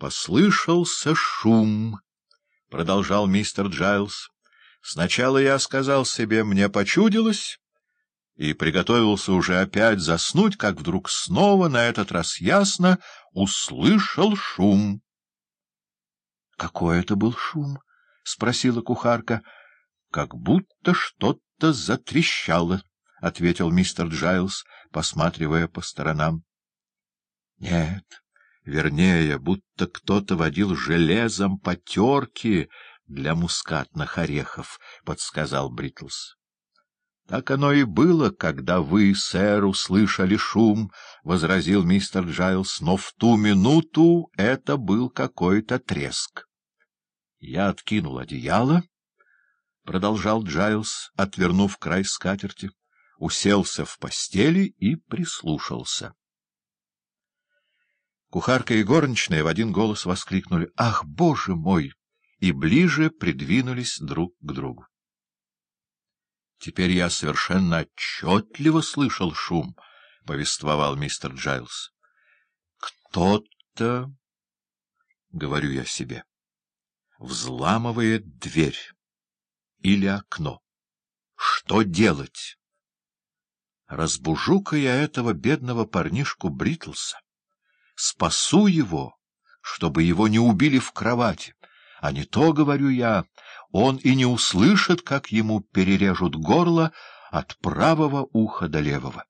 Послышался шум, — продолжал мистер Джайлз. Сначала я сказал себе, мне почудилось, и приготовился уже опять заснуть, как вдруг снова, на этот раз ясно, услышал шум. — Какой это был шум? — спросила кухарка. — Как будто что-то затрещало, — ответил мистер Джайлз, посматривая по сторонам. — Нет, вернее, будто кто-то водил железом по терке для мускатных орехов, — подсказал Бритлс. — Так оно и было, когда вы, сэр, услышали шум, — возразил мистер Джайлс, — но в ту минуту это был какой-то треск. Я откинул одеяло, — продолжал Джайлс, отвернув край скатерти, уселся в постели и прислушался. Кухарка и горничная в один голос воскликнули «Ах, боже мой!» и ближе придвинулись друг к другу. «Теперь я совершенно отчетливо слышал шум», — повествовал мистер Джайлс. «Кто-то, — говорю я себе, — взламывает дверь или окно. Что делать? Разбужу-ка я этого бедного парнишку Бритлса спасу его, чтобы его не убили в кровати. А не то, говорю я, он и не услышит, как ему перережут горло от правого уха до левого.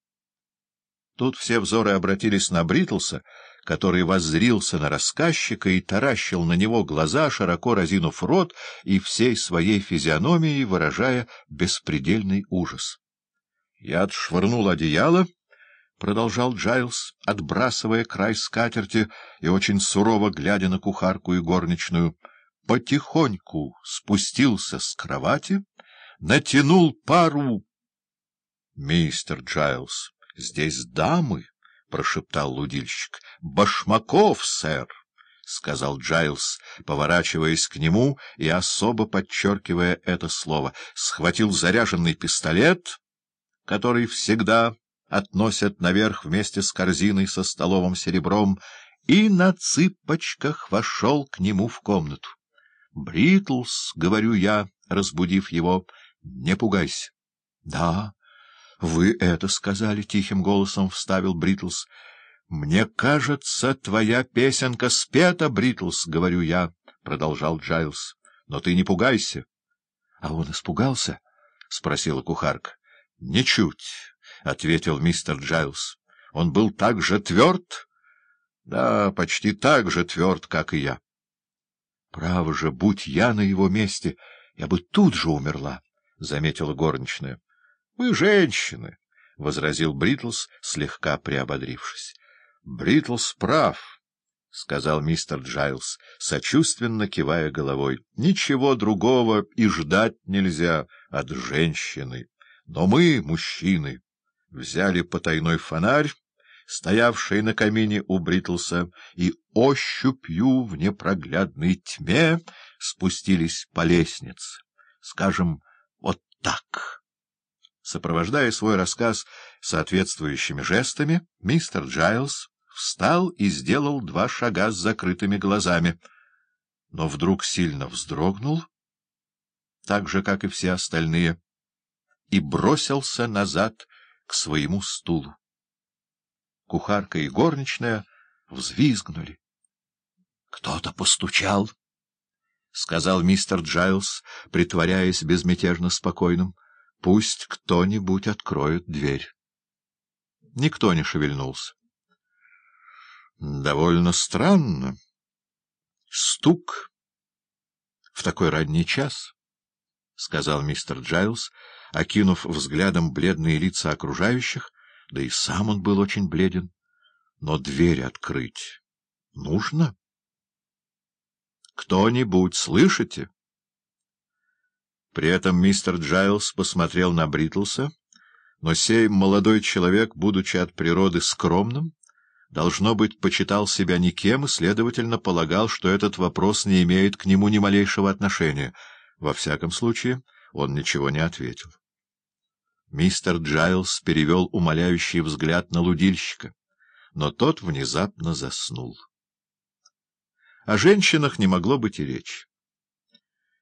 Тут все взоры обратились на Бритлса, который воззрился на рассказчика и таращил на него глаза, широко разинув рот и всей своей физиономией выражая беспредельный ужас. Я отшвырнул одеяло — продолжал Джайлс, отбрасывая край скатерти и очень сурово глядя на кухарку и горничную, потихоньку спустился с кровати, натянул пару... — Мистер Джайлс, здесь дамы, — прошептал лудильщик. — Башмаков, сэр, — сказал Джайлс, поворачиваясь к нему и особо подчеркивая это слово. Схватил заряженный пистолет, который всегда относят наверх вместе с корзиной со столовым серебром, и на цыпочках вошел к нему в комнату. — Бритлс, — говорю я, разбудив его, — не пугайся. — Да, вы это сказали, — тихим голосом вставил Бритлс. — Мне кажется, твоя песенка спета, Бритлс, — говорю я, — продолжал Джайлс. — Но ты не пугайся. — А он испугался? — спросила кухарка. — Ничуть. — ответил мистер Джайлс. — Он был так же тверд? — Да, почти так же тверд, как и я. — Право же, будь я на его месте, я бы тут же умерла, — заметила горничная. — Вы женщины, — возразил Бритлс, слегка приободрившись. — Бритлс прав, — сказал мистер Джайлс, сочувственно кивая головой. — Ничего другого и ждать нельзя от женщины. Но мы, мужчины взяли потайной фонарь, стоявший на камине у Бритлса, и ощупью в непроглядной тьме спустились по лестнице. Скажем, вот так. Сопровождая свой рассказ соответствующими жестами, мистер Джайлз встал и сделал два шага с закрытыми глазами, но вдруг сильно вздрогнул, так же, как и все остальные, и бросился назад к своему стулу. Кухарка и горничная взвизгнули. — Кто-то постучал, — сказал мистер Джайлс, притворяясь безмятежно спокойным. — Пусть кто-нибудь откроет дверь. Никто не шевельнулся. — Довольно странно. Стук в такой ранний час, — сказал мистер Джайлс, окинув взглядом бледные лица окружающих, да и сам он был очень бледен. Но дверь открыть нужно? Кто-нибудь слышите? При этом мистер Джайлс посмотрел на Бритлса, но сей молодой человек, будучи от природы скромным, должно быть, почитал себя никем и, следовательно, полагал, что этот вопрос не имеет к нему ни малейшего отношения. Во всяком случае, он ничего не ответил. Мистер Джайлс перевел умоляющий взгляд на лудильщика, но тот внезапно заснул. О женщинах не могло быть и речи.